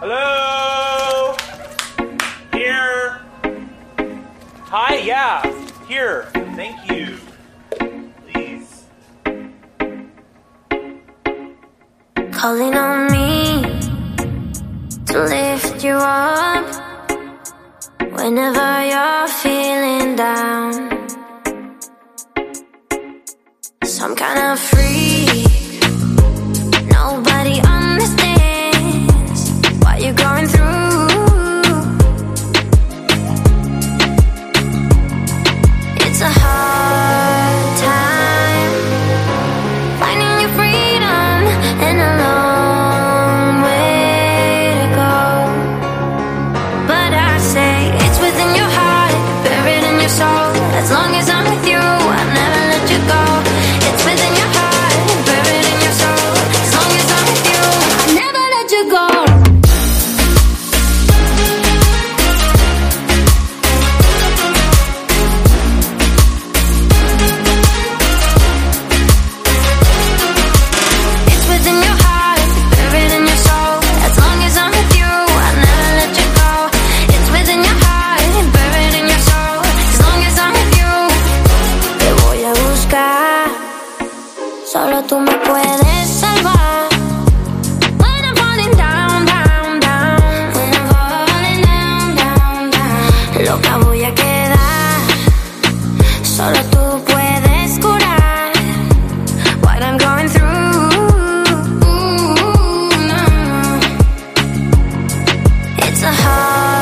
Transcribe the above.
Hello? Here. Hi, yeah. Here. Thank you. Please. Calling on me to lift you up whenever you're feeling down. Some kind of freak. Nobody you're going through. a heart.